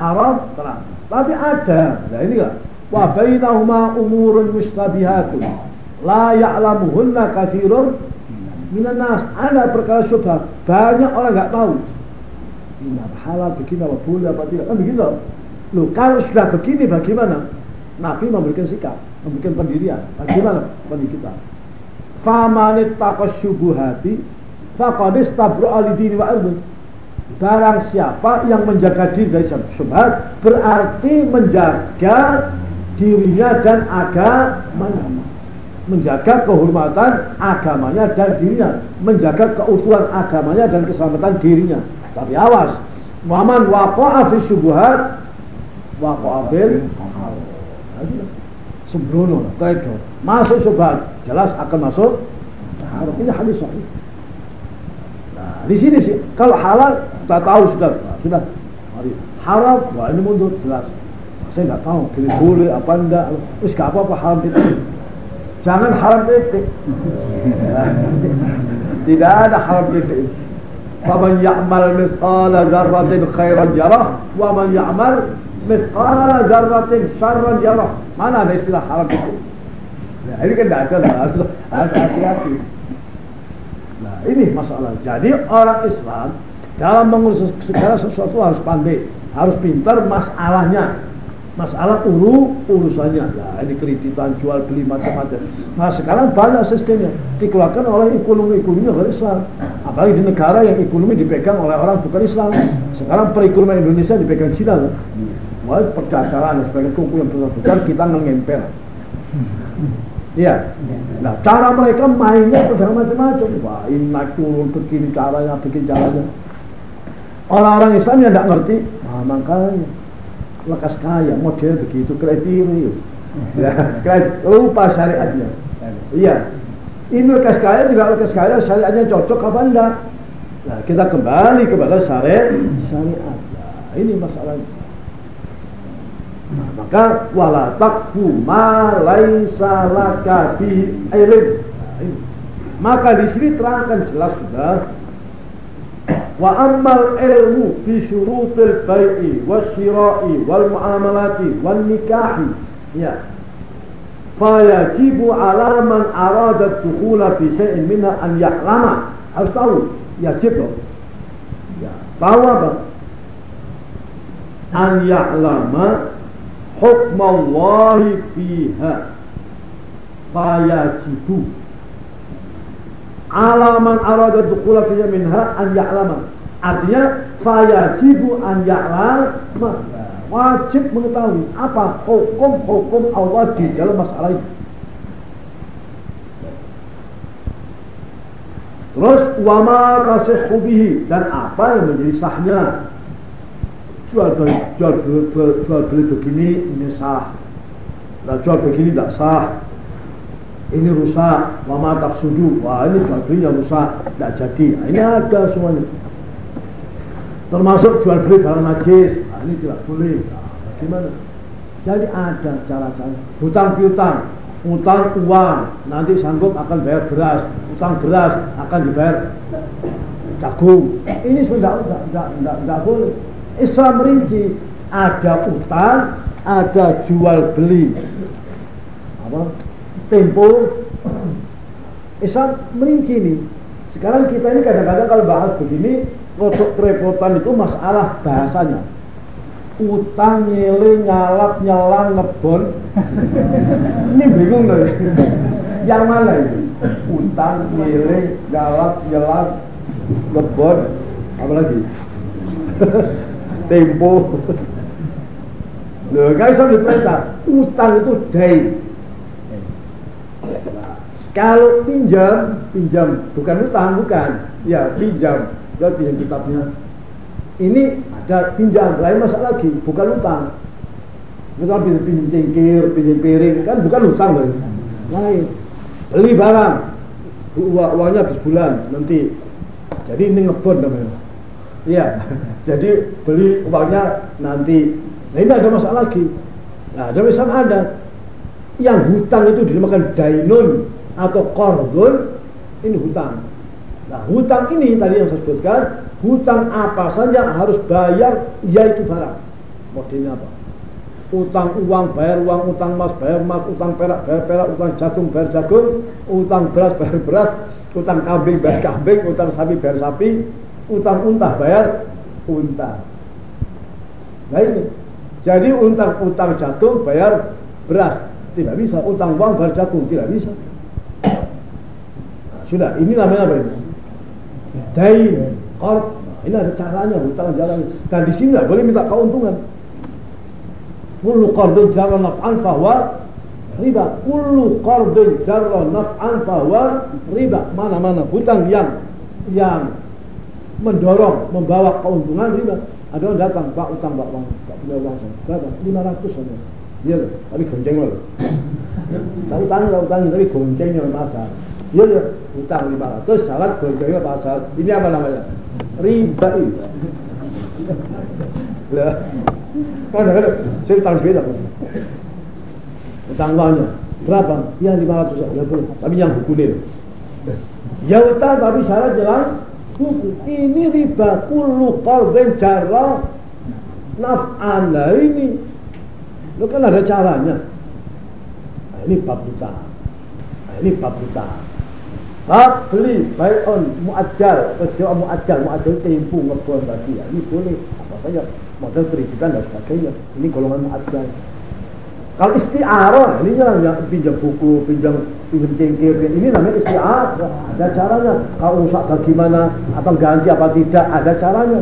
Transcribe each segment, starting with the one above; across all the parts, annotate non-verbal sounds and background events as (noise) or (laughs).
haram terang. Tapi ada, nah ini lah. Wa bainahuma umurun mustabihatun la ya'lamuhunna katsirun minan nas. Ada perkara syubhat, banyak orang nggak tahu. Ini halal begini apa boleh apa tidak kan begitu. Loh, kalau sudah begini bagaimana? Nabi memberikan sikap, memberikan pendirian. Bagaimana pendirian kita? Famanit takas syubuhati faqad istabra dini wa. Barang siapa yang menjaga diri dari syubhat berarti menjaga dirinya dan agamanya. Menjaga kehormatan agamanya dan dirinya, menjaga keutuhan agamanya dan keselamatan dirinya. Tapi awas, Muhammad waqa'a fi syubhat waqa'a bil sembrono, tegal. Masuk syubhat, jelas akan masuk. Ini hadis sahih. Nah, di sini sih kalau halal kita tahu sudah, nah, sudah. Haram, wah ini mundur jelas saya nggak tahu pilih boleh apa enggak terus gak apa-apa haram itu jangan haram titik tidak ada haram titik فمن يعمل مثقال ذرة خيرا يره ومن يعمل مثقال ذرة شرا يره mana ada istilah haram itu nah ini kan tidak ada harus hati-hati nah ini masalah jadi orang Islam dalam mengurus segala sesuatu harus pandai harus pintar masalahnya masalah uru urusannya ya ini kreditan jual beli macam-macam nah sekarang banyak sistemnya dikeluarkan oleh ekonomi-ekonomi oleh Islam apalagi di negara yang ekonomi dipegang oleh orang bukan Islam sekarang perekonomian Indonesia dipegang Cina? Wah, perdagangan sebagai kuku yang besar-besar kita ngempel Iya. Nah, cara mereka mainnya sudah macam-macam. Wah, ini naik turun begini caranya, begini caranya. Orang-orang Islam yang tidak ngerti, nah makanya lekas kaya model begitu kriteria (laughs) ya, lupa syariatnya. Iya. Ini lekas kaya juga lekas kaya syariatnya cocok apa enggak? Nah kita kembali kepada syariat syariat. Nah, ini masalahnya. Nah, maka wala takfu ma laisa laka bi ilm. Nah, maka di sini terangkan jelas sudah muamalati wal nikahi. Ya. Fayajibu ala man arada dukhula fi syai'in minha an ya'lama. Harus tahu. Yajib loh. Ya. Tahu apa? An ya'lama hukmallahi fiha. Fayajibu alaman arada dukhula fiha minha an ya'lama. Artinya fayajibu an ya'lama. Wajib mengetahui apa hukum-hukum Allah di dalam masalah ini. Terus wama kasih bihi dan apa yang menjadi sahnya jual beli jual beli, jual beli begini ini sah, nah, jual begini tidak sah, ini rusak, wama sudu, wah ini belinya rusak, tidak jadi. Nah, ini ada semuanya. Termasuk jual beli barang najis, nah, ini tidak boleh. Nah, bagaimana? Jadi ada cara-cara. Hutang piutang, utang uang, nanti sanggup akan bayar beras, utang beras akan dibayar jagung. Ini sudah tidak boleh. Islam merinci ada utang, ada jual beli. Apa? Tempo Islam merinci nih. Sekarang kita ini kadang-kadang kalau bahas begini, rotok kerepotan itu masalah bahasanya. Utang, nyele, nyalap, nyelang, ngebon. (laughs) ini bingung loh. Yang mana itu? Utang, nyele, nyalap, nyelang, ngebon, apa lagi? (laughs) Tempo. Loh, guys, Islam diperintah, utang itu day kalau pinjam, pinjam bukan utang, bukan. Ya, pinjam. Ya, pinjam kitabnya. Ini ada pinjam, lain masalah lagi, bukan utang. Misal pinjam, cengkir, pinjam piring, kan bukan utang loh. Lain. Beli barang, uangnya habis bulan nanti. Jadi ini ngebon namanya. Iya, (laughs) jadi beli uangnya nanti. Nah ini ada masalah lagi. Nah, ada misalnya ada yang hutang itu dinamakan dainun atau kordon ini hutang. Nah hutang ini tadi yang saya sebutkan hutang apa saja harus bayar yaitu barang. modelnya apa utang uang bayar uang utang emas bayar emas utang perak bayar perak utang jagung bayar jagung utang beras bayar beras utang kambing bayar kambing utang sapi bayar sapi utang unta bayar unta nah ini jadi utang utang jagung bayar beras tidak bisa. Utang uang bayar jagung tidak bisa. Nah, sudah. Ini namanya apa ini? Dain korp. Ini ada caranya utang jalan. Dan di sini boleh minta keuntungan. Kullu qardin jarra naf'an fahuwa riba. Kullu qardin jarra naf'an fahuwa riba. Mana-mana hutang yang yang mendorong membawa keuntungan riba. Ada orang datang pak utang pak uang tak punya uang berapa? Lima ratus saja iya tapi gonceng loh tak utang tak utang tapi goncengnya pasar iya ya utang lima ratus syarat goncengnya pasar ini apa namanya riba itu lah Kadang-kadang saya utang kan. Utang uangnya berapa? Ya 500 ya boleh. Tapi yang hukumnya. Ya utang tapi syarat jelas hukum. Ini riba kullu qalbin jarra naf'an. Ini lo kan ada caranya. Nah, ini bab utang. Nah, ini bab utang. Bab beli on muajjal, sewa muajjal, muajjal tempo ngebon tadi ya. Ini boleh apa saja model kreditan dan sebagainya. Ini golongan muajjal. Kalau istiarah, ini yang pinjam buku, pinjam pinjam cengkir, ini namanya istiarah. Ada caranya. Kalau rusak bagaimana, atau ganti apa tidak, ada caranya.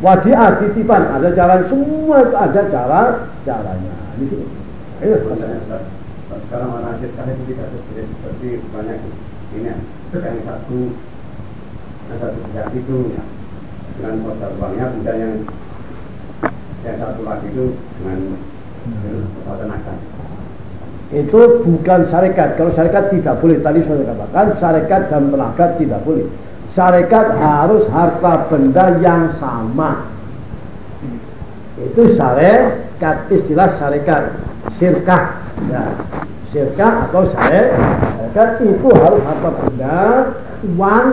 Wadiah titipan, ada caranya. Semua itu ada cara caranya. Ini Ayo, sekarang orang sekarang itu tidak seperti banyak ini yang satu yang satu pihak itu dengan modal uangnya kemudian yang yang satu lagi itu dengan modal tenaga itu bukan syarikat. Kalau syarikat tidak boleh tadi saya katakan syarikat dan tenaga tidak boleh syarikat harus harta benda yang sama. Itu syarikat istilah syarikat. Sirkah ya, sirkah atau syarikat itu harus harta benda uang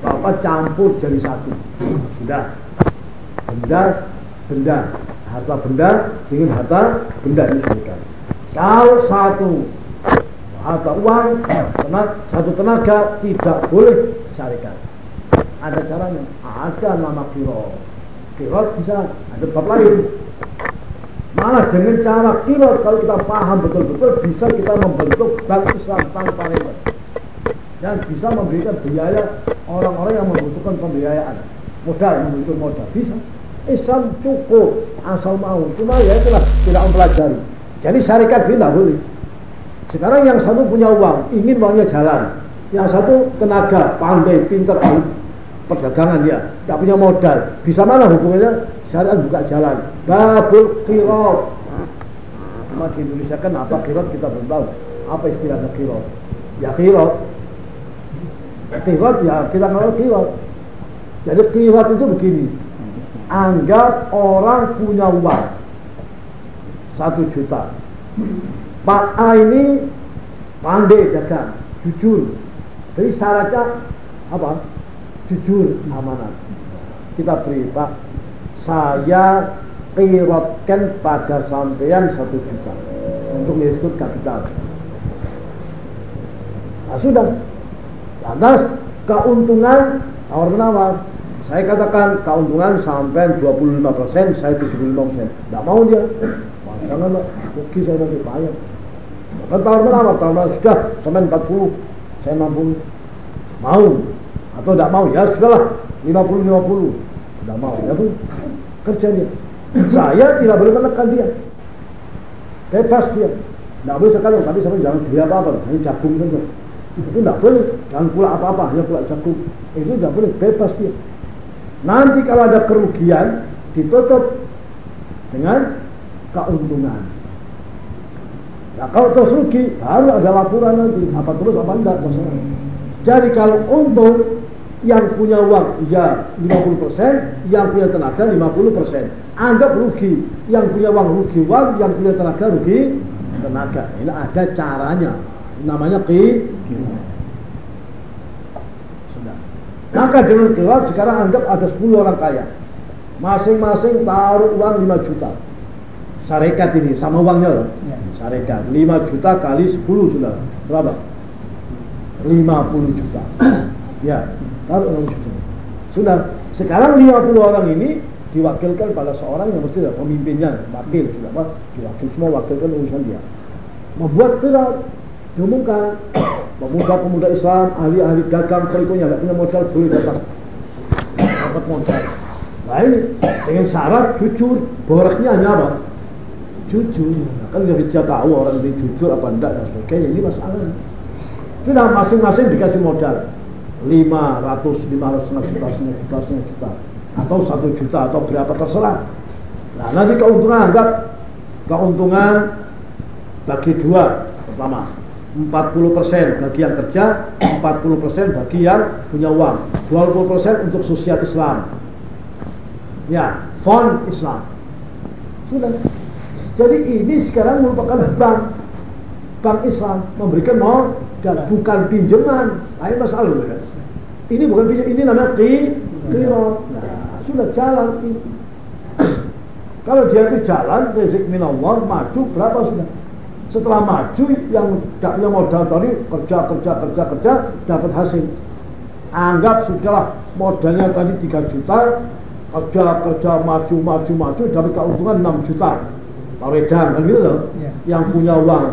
atau apa campur jadi satu. Sudah benda benda. Harta benda dengan harta benda ini syarikat. Kalau satu harta uang tenaga, satu tenaga tidak boleh syarikat ada caranya ada nama kiro. Kiro bisa ada bab lain. Malah dengan cara kiro kalau kita paham betul-betul bisa kita membentuk bank Islam tanpa ribet. Dan bisa memberikan biaya orang-orang yang membutuhkan pembiayaan. Modal membutuhkan modal. Bisa. Islam cukup asal mau. Cuma ya itulah tidak mempelajari. Jadi syarikat tidak boleh sekarang yang satu punya uang ingin uangnya jalan. Yang satu tenaga pandai pintar perdagangan ya tidak punya modal. Bisa mana hukumnya syariat buka jalan. Babul kirot nah, di Indonesia? Kan apa kirot kita belum tahu. Apa istilahnya kirot ya kirot kirot ya kita nggak kirot jadi kirot itu begini. Anggap orang punya uang satu juta Pak A ini pandai dagang jujur. Jadi syaratnya apa? Jujur amanat kita beri Pak saya kirotkan pada sampean satu juta untuk disebut kapital. Nah sudah. Lantas keuntungan tawar menawar. Saya katakan keuntungan sampai 25 persen, saya 75 persen. Tidak mau dia. Jangan lah, rugi saya nanti bayar. Maka tahun berapa? Tahun berapa? Sudah, sampai 40. Saya mampu. Mau. Atau tidak mau? Ya sudahlah, 50-50. Tidak mau. Ya pun, kerja dia. Saya tidak boleh menekan dia. Bebas dia. Tidak boleh sekarang, tapi sampai jangan beli apa-apa. Hanya jagung saja. Itu tidak boleh. Jangan pula apa-apa, hanya pula jagung. Itu tidak boleh, bebas dia. Nanti kalau ada kerugian ditutup dengan keuntungan. Nah, kalau terus rugi baru ada laporan nanti apa terus apa enggak terserah. Jadi kalau untung yang punya uang ya 50%, yang punya tenaga 50%. Anggap rugi, yang punya uang rugi uang, yang punya tenaga rugi tenaga. Ini ada caranya. Namanya ki maka dengan gelap sekarang anggap ada 10 orang kaya. Masing-masing taruh uang 5 juta. Sarekat ini sama uangnya loh. Ya. Sarekat 5 juta kali 10 sudah berapa? 50 juta. (clears throat) ya, taruh 6 juta. Sudah. Sekarang 50 orang ini diwakilkan pada seorang yang mesti ada pemimpinnya, wakil sudah apa? Diwakil semua wakilkan urusan dia. Membuat tidak diumumkan (clears throat) pemuda-pemuda Islam, ahli-ahli dagang, berikutnya nggak punya modal boleh datang dapat modal. Nah ini dengan syarat jujur, boraknya hanya apa? Jujur. Kan nggak bisa tahu orang ini jujur apa enggak dan sebagainya. Ini masalahnya. Sudah masing-masing dikasih modal 500, 500 setengah juta, setengah juta, setengah juta atau satu juta atau berapa terserah. Nah nanti keuntungan anggap keuntungan bagi dua pertama 40% bagi yang kerja, 40% bagi yang punya uang, 20% untuk sosial Islam. Ya, fond Islam. Sudah. Jadi ini sekarang merupakan bank bank Islam memberikan modal bukan pinjaman. Ini masalah kan? Ini bukan pinjam, ini namanya ki kiro. Nah, sudah jalan ini. (clears throat) Kalau dia itu jalan, rezeki minallah, maju berapa sudah? Setelah maju yang tidak punya modal tadi kerja kerja kerja kerja dapat hasil. Anggap sudahlah modalnya tadi 3 juta, kerja kerja maju maju maju dapat keuntungan 6 juta. Pak Wedan kan gitu loh. Ya. Yang punya uang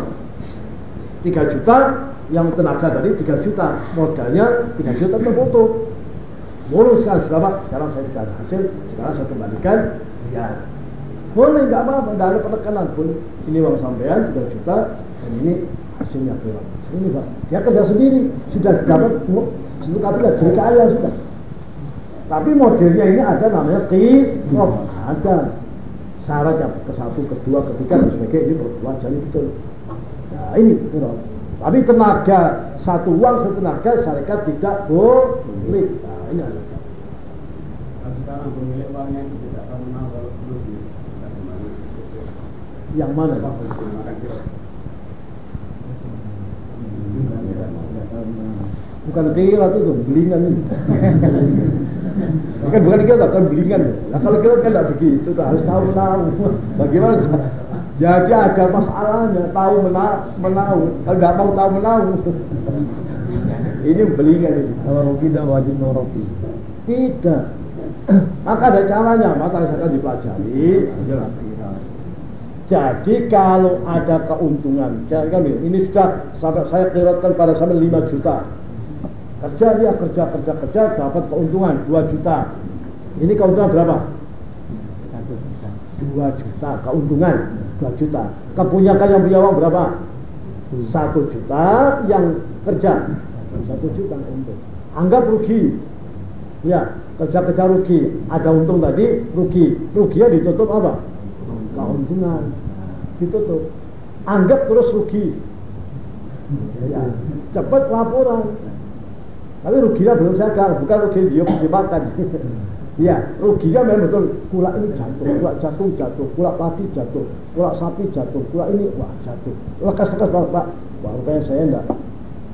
3 juta, yang tenaga tadi 3 juta, modalnya 3 juta terputus. Mulus sekarang berapa? Sekarang saya sudah hasil, sekarang saya kembalikan ya boleh nggak apa-apa, tidak ada penekanan pun. Ini uang sampean 3 juta dan ini hasilnya berapa? Ini pak, dia kerja sendiri sudah dapat satu kapital jadi kaya sudah. Tapi modelnya ini ada namanya kirob, ada syarat yang ke satu, kedua, ketiga dan sebagainya ini berdua jadi betul. Nah ini kirob. Tapi tenaga satu uang satu tenaga syarikat tidak boleh. Nah ini ada. Sekarang pemilik uangnya tidak menang kalau. Yang mana pak? Kira. Bukan kilat itu, belingan itu. (laughs) Bukan bukan kilat, bukan belingan. Nah kalau kilat kan tidak begitu, tuh, harus tahu tahu. Bagaimana? Jadi ada masalahnya, tahu menau, menau. Kalau nggak mau tahu menau, ini belingan ini. Kalau rugi dan wajib noroki. Tidak. Maka ada caranya, maka saya akan dipelajari. Jadi kalau ada keuntungan, jadi kan ini sudah sampai saya kiratkan pada sampai 5 juta. Kerja dia kerja kerja kerja dapat keuntungan 2 juta. Ini keuntungan berapa? 2 juta keuntungan 2 juta. Kebanyakan yang punya uang berapa? 1 juta yang kerja 1 juta untung. Anggap rugi. Ya, kerja-kerja rugi. Ada untung tadi, rugi. Ruginya ditutup apa? Keuntungan. Ditutup. Anggap terus rugi. Ya, cepat laporan. Tapi ruginya belum sadar, bukan rugi dia makan. Ya, ruginya memang betul. Kulak ini jatuh, kulak jatuh jatuh, kulak padi jatuh, kulak sapi jatuh, kulak ini wah jatuh. Lekas-lekas pak, pak. Wah, rupanya saya enggak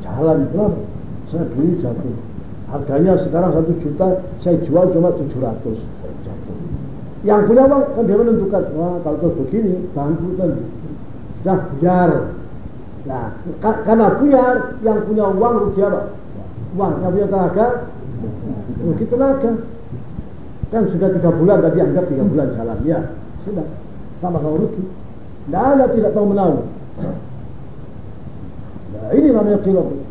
jalan berapa? Saya beli jatuh. Harganya sekarang satu juta, saya jual cuma tujuh ratus. Jatuh. Yang punya uang kan dia menentukan, wah kalau terus begini, bantu kan. Sudah biar. Nah, ka- karena biar yang punya uang rugi apa? Uang yang punya tenaga, rugi tenaga. Kan sudah tiga bulan tadi anggap tiga bulan jalan, ya sudah sama kalau rugi. Tidak ada tidak tahu menahu. Nah ini namanya kilok.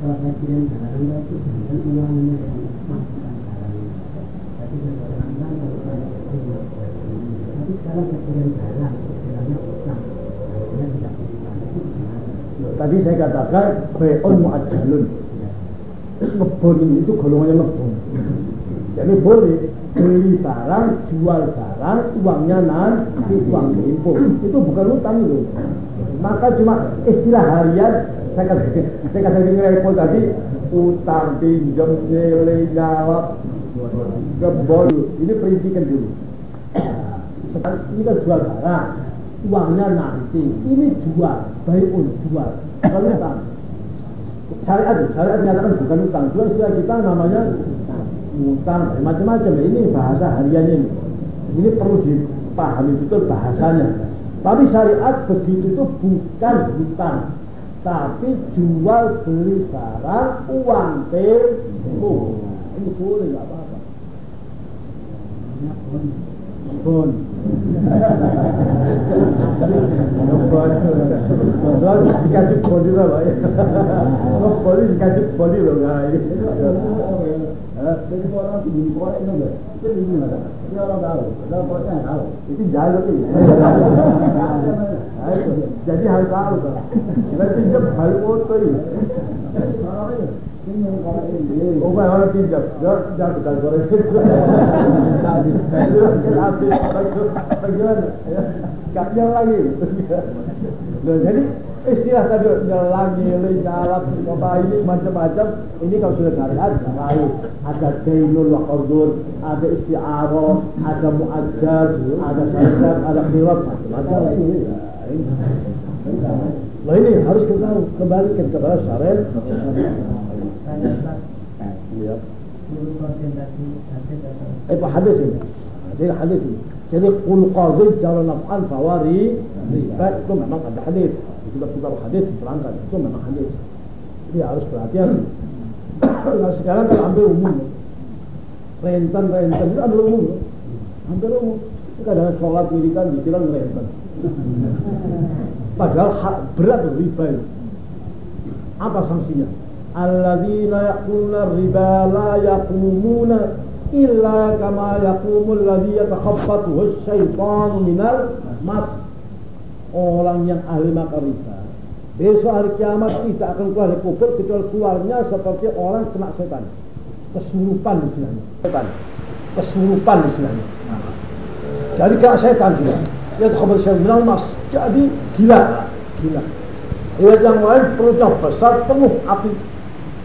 Kalau dengan uangnya yang. Tapi sekarang kan kalau presiden tapi sekarang presiden sekarang istilahnya utang. Akhirnya tidak. Tadi saya katakan beon mu'adjalun. Ngebon itu golongannya ngebon. Jadi boleh beli barang, jual barang, uangnya nanti uang diimpor. Itu bukan utang itu. Maka cuma istilah harian saya kata saya kata di repot tadi utang pinjam nilai jawab gebol ini perincikan dulu. Ini kan jual barang, uangnya nanti. Ini jual, baik pun jual. Kalau utang, syariat syariat menyatakan bukan utang. Cuma istilah kita namanya utang. Macam-macam. Ini bahasa harian ini. Ini perlu dipahami betul bahasanya. Tapi syariat begitu itu bukan hutang tapi jual beli barang uang tempo ini boleh nggak apa-apa. Pun Bon dikasih body lah Pak Oh body dikasih body loh nah ini Jadi orang di korek itu enggak Itu gimana? Ini orang tahu Orang koreknya tahu Itu jalur ini Jadi harus tahu Kita pinjam balik foto ini Oh. Ya, lagi. Jadi istilah tadi nyelang, nyilih, nyalap, apa ini macam-macam. Ini kalau sudah syariat, lalu ada dainul wa qardun, ada isti'arah, ada mu'ajjal, ada syariat, ada khilaf, macam-macam. Nah ini harus kita tahu kembali kepada syariat. Eh Pak hadis ini. Jadi hadis ini. Jadi kul qadhi jalan naf'an fawari riba itu memang ada hadis. Itu kitab hadis diterangkan itu memang hadis. Jadi harus perhatian. nah sekarang kalau ambil umum, rentan rentan itu ambil umum, ambil umum. Itu kadang sholat wiridan dibilang rentan. Padahal hak berat riba itu. Apa sanksinya? Alladzina yaquluna riba la yaqumuna illa kama yaqumul ladzi yatakhabbathu asyaitanu minal mas orang yang ahli makan riba besok hari kiamat tidak akan keluar dari kubur kecuali keluarnya seperti orang kena setan. Kesurupan istilahnya. Setan. Kesurupan istilahnya. Jadi kena setan sudah ya takhabbat syaitan minal mas jadi gila. Gila. Riwayat yang lain perutnya besar penuh api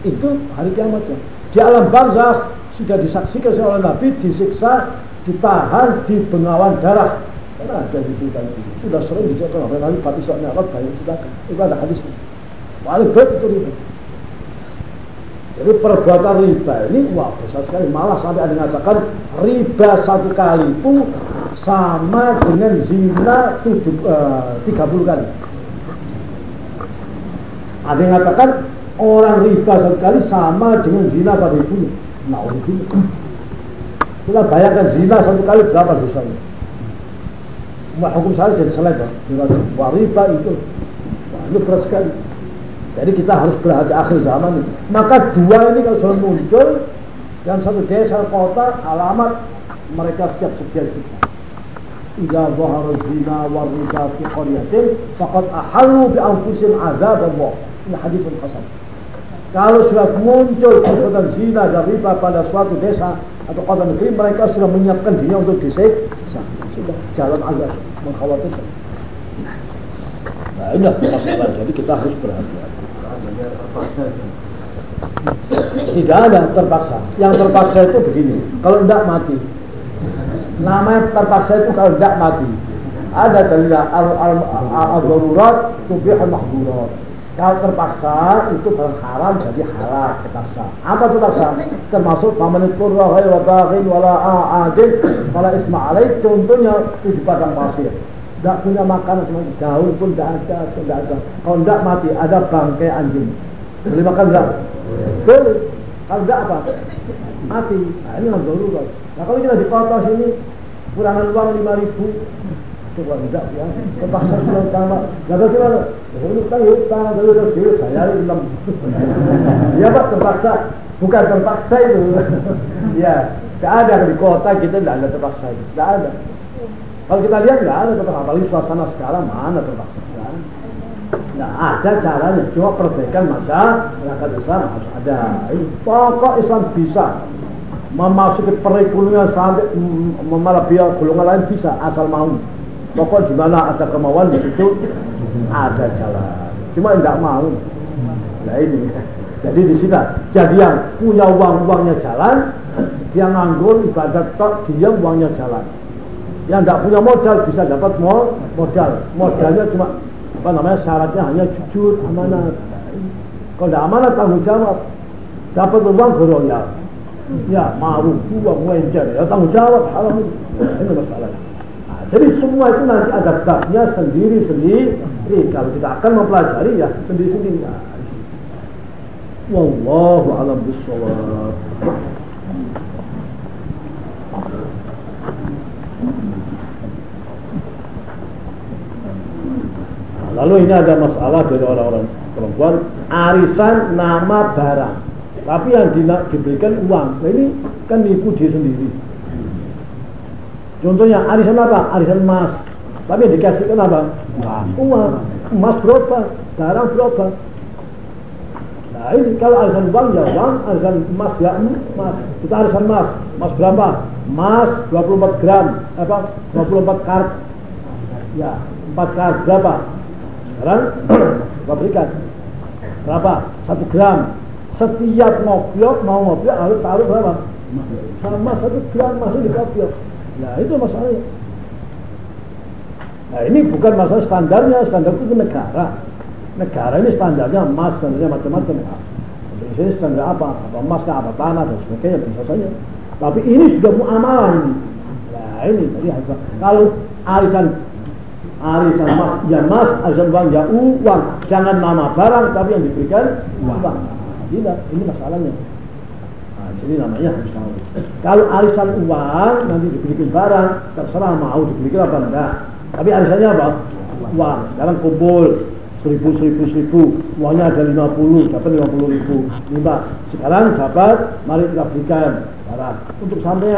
itu hari kiamatnya. Di alam barzakh sudah disaksikan oleh Nabi disiksa, ditahan di bengawan darah. Karena ada di cerita itu. Sudah sering diceritakan oleh Nabi pada soalnya Allah banyak ceritakan. Itu ada hadisnya. Paling berat itu riba. Jadi perbuatan riba ini wah besar sekali. Malah sampai ada mengatakan riba satu kali itu sama dengan zina tujuh, uh, 30 kali. Ada yang mengatakan Orang riba sekali sama dengan zina pada ibunya. Nah. Kita bayangkan zina satu kali berapa dosanya. Wah, hukum saya jadi selesai. Wah, riba itu. Wah, itu berat sekali. Jadi kita harus berhati akhir zaman ini. Maka dua ini kalau sudah muncul, dan satu desa kota, alamat mereka siap sedia siksa. Ida zahara zina wa riba fi qaryatin faqad ahallu bi anfusihim azab Allah. Ini hadis yang hasan. Kalau sudah muncul perbuatan zina dan riba pada suatu desa atau kota negeri, mereka sudah menyiapkan dirinya untuk disiksa. Sudah jalan agak mengkhawatirkan. Nah ini masalah. Jadi kita harus berhati-hati. Tidak ada terpaksa. Yang terpaksa itu begini. Kalau tidak mati. Namanya terpaksa itu kalau tidak mati. Ada dalil al-darurat tubih al-mahdurat kalau terpaksa itu barang haram jadi halal terpaksa. Apa terpaksa? Termasuk faman turra ghairu baghin wala a'adin wala isma contohnya itu di padang pasir. Tidak punya makanan semua daun pun tidak ada, tidak ada. Kalau tidak mati ada bangkai anjing. Boleh makan tidak? Boleh. Kalau tidak apa? Mati. Nah ini nggak dulu Nah kalau kita di kota sini kurangan uang lima ribu ya terpaksa saya ya ya pak terpaksa bukan terpaksa itu ya tidak ada di kota kita tidak ada terpaksa itu tidak ada kalau kita lihat nggak ada terpaksa apalagi suasana sekarang mana terpaksa Nah, ada caranya, cuma perbaikan masyarakat Islam harus ada. Pokok Islam bisa memasuki perekonomian sampai biar golongan lain bisa asal mau. Pokok di mana ada kemauan di situ ada jalan. Cuma tidak mau. Nah ini. Jadi di sini. Jadi yang punya uang uangnya jalan, dia nganggur ibadat tok, dia uangnya jalan. Yang tidak punya modal bisa dapat modal. Modalnya cuma apa namanya syaratnya hanya jujur, amanah. Kalau tidak amanat tanggung jawab. Dapat uang keroyal. Ya, mau uang wajar. Ya tanggung jawab haram ini masalahnya. Jadi semua itu nanti ada babnya sendiri-sendiri. Kalau kita akan mempelajari ya sendiri-sendiri. Nah, Wallahu a'lam bishawab. Lalu ini ada masalah dari orang-orang perempuan arisan nama barang, tapi yang diberikan uang. Nah, ini kan nipu dia sendiri. Contohnya arisan apa? Arisan emas, tapi yang dikasihkan apa? Uang. Emas berapa? Barang berapa? Nah ini kalau arisan uang ya uang, arisan emas ya emas. Kita arisan emas, emas berapa? Emas 24 gram, apa? 24 karat. Ya, 4 karat berapa? Sekarang (clears throat) pabrikan berapa? Satu gram. Setiap ngopiok mau ngopiok harus taruh berapa? Sama satu gram masih di kopiok. Nah itu masalahnya. Nah ini bukan masalah standarnya, standar itu negara. Negara ini standarnya emas, standarnya macam-macam. Indonesia ini standar apa? Apa emasnya, apa tanah dan sebagainya bisa saja. Tapi ini sudah muamalah ini. Nah ini tadi kalau arisan arisan mas ya mas arisan uang ya uang jangan nama barang tapi yang diberikan uang nah, tidak ini masalahnya jadi namanya harus tahu. Kalau arisan uang nanti diberikan barang terserah mau diberikan apa enggak. Tapi arisannya apa? Uang. Sekarang kumpul seribu seribu seribu. Uangnya ada lima puluh dapat lima puluh ribu. Lima. Sekarang dapat mari kita berikan barang. Untuk sampai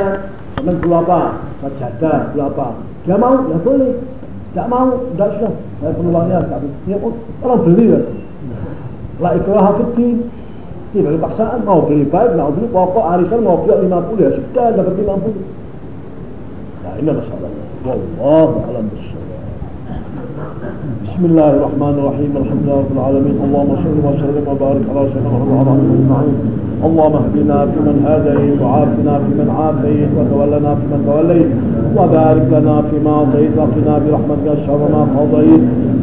sampai berapa sajadah berapa dia mau ya boleh. Tidak mau, tidak sudah. Saya perlu uangnya. Tapi ya, tolong beli ya. La fiddin. Tidak ada paksaan. Mau beli baik, mau beli pokok arisan mau beli 50 ya sudah dapat 50. Nah ini masalahnya. Wallahu a'lam bishawab. بسم الله الرحمن الرحيم الحمد لله رب العالمين اللهم صل وسلم وبارك على سيدنا محمد وعلى اله اجمعين اللهم اهدنا فيمن هديت وعافنا فيمن عافيت وتولنا فيمن توليت وبارك لنا فيما اعطيت وقنا برحمتك شر ما قضيت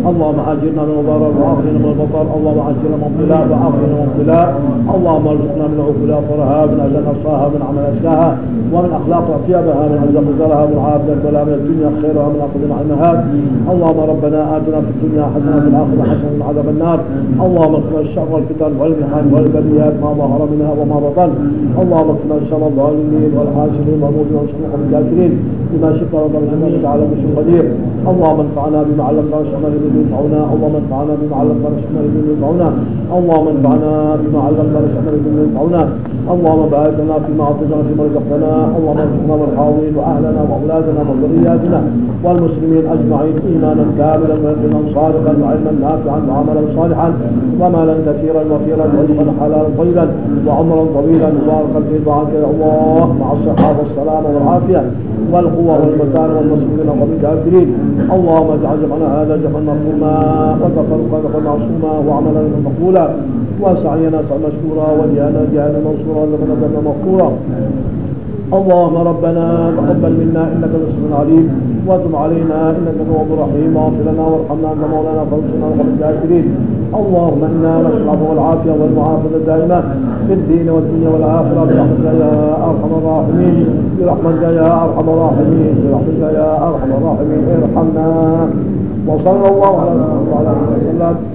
اللهم أجرنا من الضرر وعافنا من البطر اللهم أجرنا من ابتلاء وعافنا من ابتلاء اللهم ارزقنا من عقولا فرها من أجل نصاها من عمل اسلاها ومن أخلاق اطيبها من عزم زرها من عافيه ولا من الدنيا خيرها من اخذ عنها اللهم ربنا آتنا في الدنيا حسنة وفي الآخرة حسنة من عذاب النار. اللهم اكفنا الشر والفتن والمحن والبليات ما ظهر منها وما بطن. اللهم اكفنا شر الظالمين والحاسدين والمؤمنين وشر الكافرين بما شئت ربنا انك على كل قدير. اللهم انفعنا بما علمتنا واشفنا بما ينفعنا. اللهم انفعنا بما علمتنا واشفنا بما ينفعنا. اللهم انفعنا بما علمتنا واشفنا بما ينفعنا. اللهم بارك لنا فيما أعطيتنا فيما رزقتنا اللهم ارزقنا والحاضرين وأهلنا وأولادنا وذرياتنا والمسلمين أجمعين إيمانا كاملا ويقينا صادقا وعلما نافعا وعملا صالحا ومالا كثيرا وفيرا ورزقا حلالا طيبا وعمرا طويلا مباركا في طاعتك يا الله. مع الصحة والسلامة والعافية والقوة والمكان والمسلمين قبل الكافرين اللهم اجعل جمعنا هذا جمعا مرحوما وتفرقا معصوما وعملا مقبولا وسعينا سعى مشكورا وديانا ديانا منصورا. لمن مغفورا اللهم ربنا تقبل منا إنك أنت السميع العليم علينا إنك تواب رحيم واغفر لنا وارحمنا أنت مولانا فانصرنا على الكافرين. اللهم إنا نسال العفو والعافية والمعافاه الدائمة في الدين والدنيا والآخرة. برحمتك يا أرحم الراحمين. برحمتك يا أرحم الراحمين. برحمتك يا أرحم الراحمين. ارحمنا. وصلى الله على محمد وعلى آله وسلم.